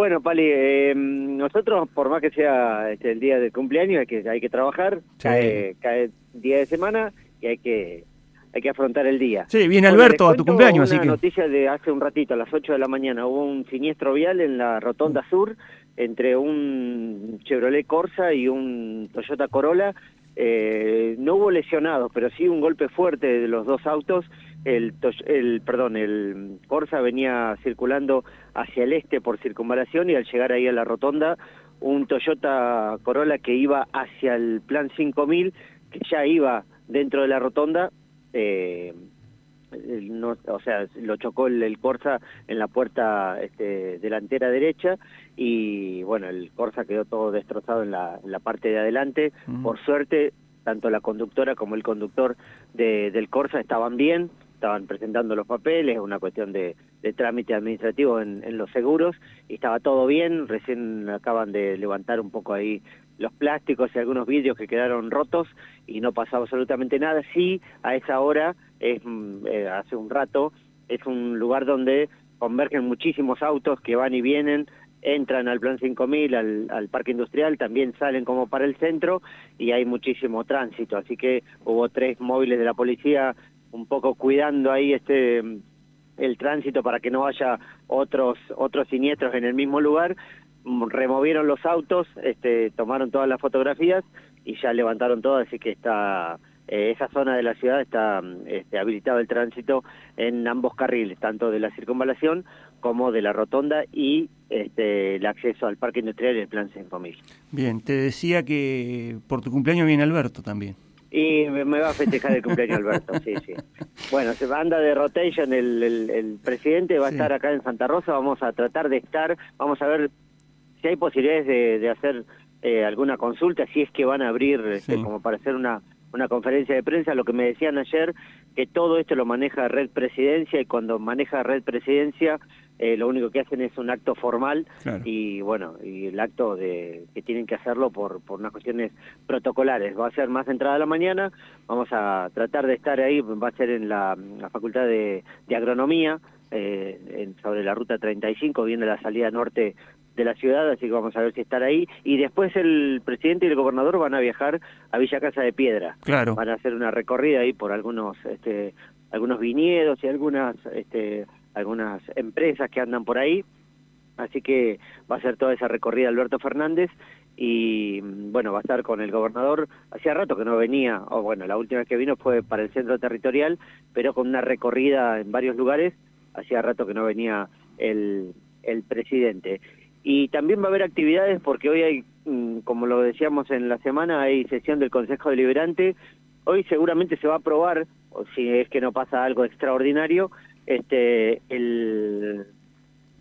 Bueno, Pali, eh, nosotros, por más que sea este, el día del cumpleaños, hay que, hay que trabajar, Sí. cae, cae día de semana y hay que hay que afrontar el día. Sí, viene Bueno, Alberto a tu cumpleaños, así una que... noticia de hace un ratito, a las 8 de la mañana, hubo un siniestro vial en la Rotonda Sur entre un Chevrolet Corsa y un Toyota Corolla. Eh, no hubo lesionados, pero sí un golpe fuerte de los dos autos. El, el perdón, el Corsa venía circulando hacia el este por circunvalación y al llegar ahí a la rotonda, un Toyota Corolla que iba hacia el plan 5000, que ya iba dentro de la rotonda, eh, no- o sea, lo chocó el, el Corsa en la puerta este, delantera derecha y bueno, el Corsa quedó todo destrozado en la, en la parte de adelante. Por suerte, tanto la conductora como el conductor de- del Corsa estaban bien, estaban presentando los papeles, una cuestión de, trámite administrativo en, en los seguros, y estaba todo bien, recién acaban de levantar un poco ahí los plásticos y algunos vidrios que quedaron rotos y no pasaba absolutamente nada. Sí, a esa hora, es mm, eh, hace un rato, es un lugar donde convergen muchísimos autos que van y vienen, entran al Plan 5000, al, al Parque Industrial, también salen como para el centro y hay muchísimo tránsito. Así que hubo tres móviles de la policía un poco cuidando ahí este el tránsito para que no haya otros otros siniestros en el mismo lugar Mm, removieron los autos este tomaron todas las fotografías y ya levantaron todo así que está eh, esa zona de la ciudad está mm, este, habilitado el tránsito en ambos carriles tanto de la circunvalación como de la rotonda y este el acceso al parque industrial y el plan 5000 Bien, te decía que por tu cumpleaños viene Alberto también. Y me va a festejar el cumpleaños Alberto, sí, sí. Bueno, se anda de rotation, el, el, el presidente va a estar acá en Santa Rosa, vamos a tratar de estar, vamos a ver si hay posibilidades de, de hacer eh, alguna consulta, si es que van a abrir este, como para hacer una, una conferencia de prensa, lo que me decían ayer, que todo esto lo maneja Red Presidencia y cuando maneja Red Presidencia eh, lo único que hacen es un acto formal Claro. y bueno, y el acto de que tienen que hacerlo por, por unas cuestiones protocolares. Va a ser más entrada a la mañana, vamos a tratar de estar ahí, va a ser en la, la Facultad de, de Agronomía, eh, en- sobre la Ruta 35, viene la salida norte de la ciudad, así que vamos a ver si estar ahí. Y después el presidente y el gobernador van a viajar a Villa Casa de Piedra. Claro. Van a hacer una recorrida ahí por algunos este, algunos viñedos y algunas este, algunas empresas que andan por ahí. Así que va a ser toda esa recorrida Alberto Fernández y mm, bueno, va a estar con el gobernador. Hacía rato que no venía, o bueno, la última vez que vino fue para el centro territorial, pero con una recorrida en varios lugares. Hacía rato que no venía el, el presidente. Y también va a haber actividades porque hoy hay, mm, como lo decíamos en la semana, hay sesión del Consejo Deliberante. Hoy seguramente se va a aprobar, o si es que no pasa algo extraordinario, este el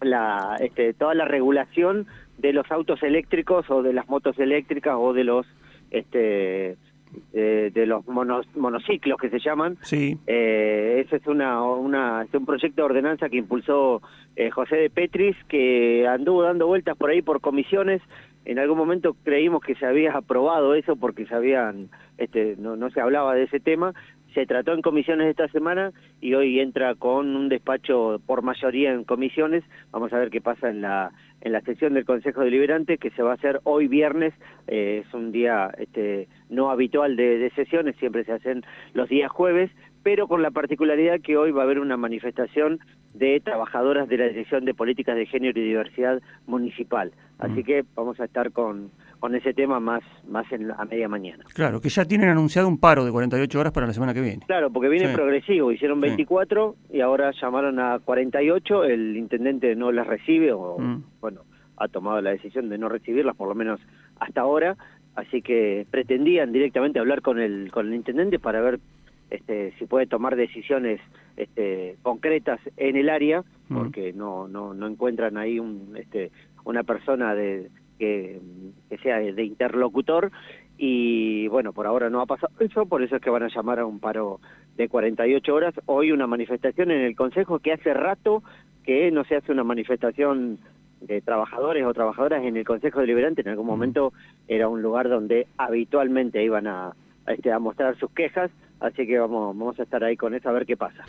la este, toda la regulación de los autos eléctricos o de las motos eléctricas o de los este de los monos- monociclos que se llaman Sí, eh, ese es una, una, es un proyecto de ordenanza que impulsó eh, José de Petris, que anduvo dando vueltas por ahí por comisiones. En algún momento creímos que se había aprobado eso porque se habían, este, no, no se hablaba de ese tema. Se trató en comisiones esta semana y hoy entra con un despacho por mayoría en comisiones. Vamos a ver qué pasa en la en la sesión del Consejo Deliberante que se va a hacer hoy viernes. Eh, es un día este, no habitual de, de sesiones, siempre se hacen los días jueves, pero con la particularidad que hoy va a haber una manifestación de trabajadoras de la Dirección de Políticas de Género y Diversidad Municipal. Así Mm. que vamos a estar con, con ese tema más, más en, a media mañana. claro, que ya tienen anunciado un paro de 48 horas para la semana que viene. Claro, porque viene Sí. progresivo, hicieron Sí. 24 y ahora llamaron a 48, el intendente no las recibe o, Mm. bueno, ha tomado la decisión de no recibirlas, por lo menos hasta ahora, así que pretendían directamente hablar con el, con el intendente para ver este, si puede tomar decisiones este, concretas en el área, Mm. porque no, no, no encuentran ahí un, este, una persona de, que, que sea de interlocutor y bueno, por ahora no ha pasado eso, por eso es que van a llamar a un paro de 48 horas. Hoy una manifestación en el Consejo que hace rato que no se hace una manifestación de trabajadores o trabajadoras en el Consejo Deliberante. En algún momento era un lugar donde habitualmente iban a, a, este, a mostrar sus quejas, así que vamos, vamos a estar ahí con eso a ver qué pasa.